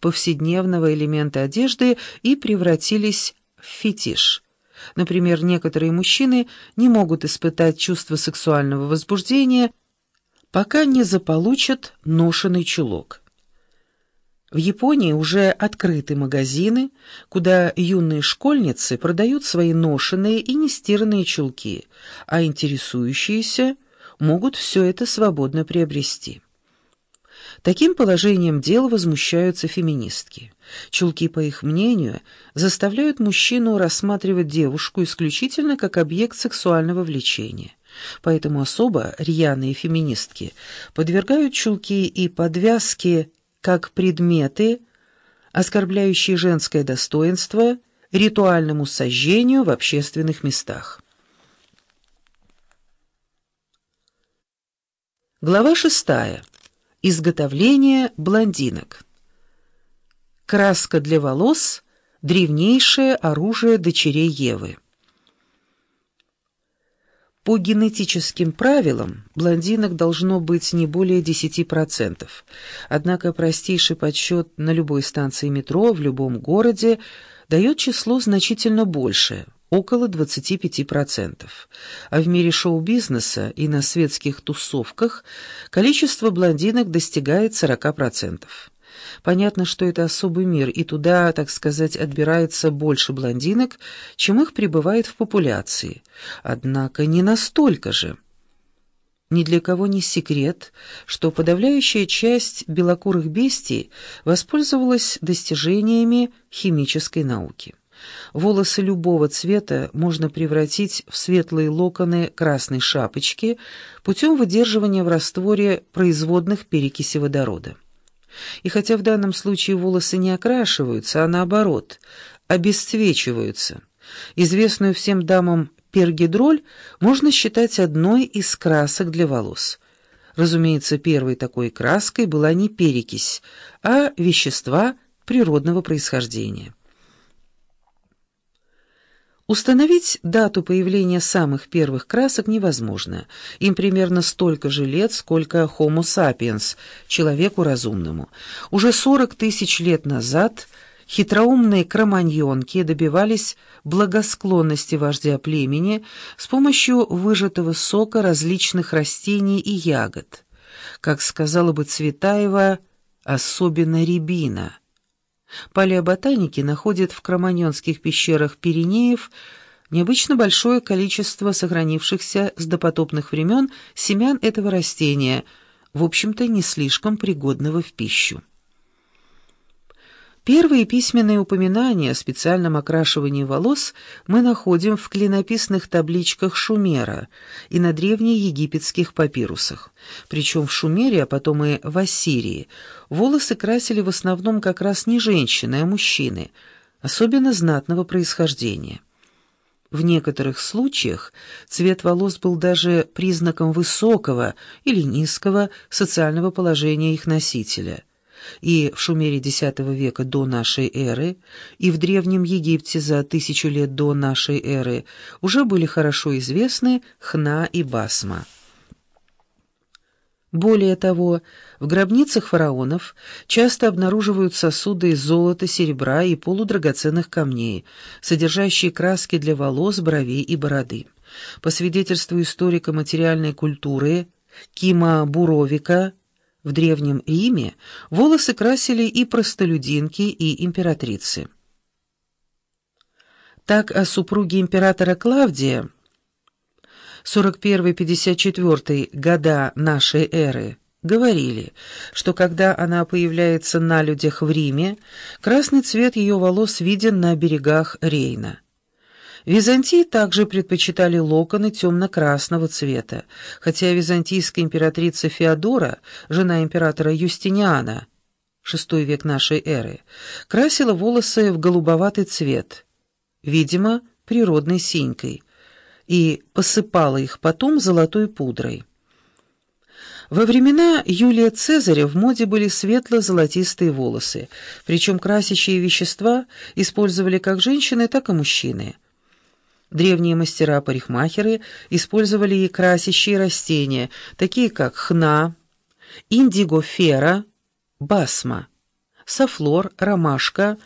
повседневного элемента одежды и превратились в фетиш. Например, некоторые мужчины не могут испытать чувство сексуального возбуждения, пока не заполучат ношеный чулок. В Японии уже открыты магазины, куда юные школьницы продают свои ношеные и нестиранные чулки, а интересующиеся могут все это свободно приобрести. Таким положением дел возмущаются феминистки. Чулки, по их мнению, заставляют мужчину рассматривать девушку исключительно как объект сексуального влечения. Поэтому особо рьяные феминистки подвергают чулки и подвязки как предметы, оскорбляющие женское достоинство, ритуальному сожжению в общественных местах. Глава шестая. Изготовление блондинок. Краска для волос – древнейшее оружие дочерей Евы. По генетическим правилам блондинок должно быть не более 10%. Однако простейший подсчет на любой станции метро в любом городе дает число значительно большее – около 25%. А в мире шоу-бизнеса и на светских тусовках количество блондинок достигает 40%. Понятно, что это особый мир, и туда, так сказать, отбирается больше блондинок, чем их прибывает в популяции. Однако не настолько же. Ни для кого не секрет, что подавляющая часть белокурых бестий воспользовалась достижениями химической науки. Волосы любого цвета можно превратить в светлые локоны красной шапочки путем выдерживания в растворе производных перекиси водорода. И хотя в данном случае волосы не окрашиваются, а наоборот, обесцвечиваются, известную всем дамам пергидроль можно считать одной из красок для волос. Разумеется, первой такой краской была не перекись, а вещества природного происхождения. Установить дату появления самых первых красок невозможно. Им примерно столько же лет, сколько Homo sapiens, человеку разумному. Уже 40 тысяч лет назад хитроумные кроманьонки добивались благосклонности вождя племени с помощью выжатого сока различных растений и ягод. Как сказала бы Цветаева, особенно рябина – Палеоботаники находят в кроманьонских пещерах Пиренеев необычно большое количество сохранившихся с допотопных времен семян этого растения, в общем-то не слишком пригодного в пищу. Первые письменные упоминания о специальном окрашивании волос мы находим в клинописных табличках Шумера и на древнеегипетских папирусах. Причем в Шумере, а потом и в Ассирии, волосы красили в основном как раз не женщины, а мужчины, особенно знатного происхождения. В некоторых случаях цвет волос был даже признаком высокого или низкого социального положения их носителя – и в Шумере X века до нашей эры, и в Древнем Египте за тысячу лет до нашей эры уже были хорошо известны Хна и Басма. Более того, в гробницах фараонов часто обнаруживают сосуды из золота, серебра и полудрагоценных камней, содержащие краски для волос, бровей и бороды. По свидетельству историка материальной культуры Кима Буровика, в Древнем Риме волосы красили и простолюдинки, и императрицы. Так о супруге императора Клавдия 41-54 года нашей эры говорили, что когда она появляется на людях в Риме, красный цвет ее волос виден на берегах Рейна. Византии также предпочитали локоны темно-красного цвета, хотя византийская императрица Феодора, жена императора Юстиниана, VI век нашей эры, красила волосы в голубоватый цвет, видимо, природной синькой, и посыпала их потом золотой пудрой. Во времена Юлия Цезаря в моде были светло-золотистые волосы, причем красящие вещества использовали как женщины, так и мужчины – Древние мастера-парикмахеры использовали и красящие растения, такие как хна, индигофера, басма. софлор, ромашка,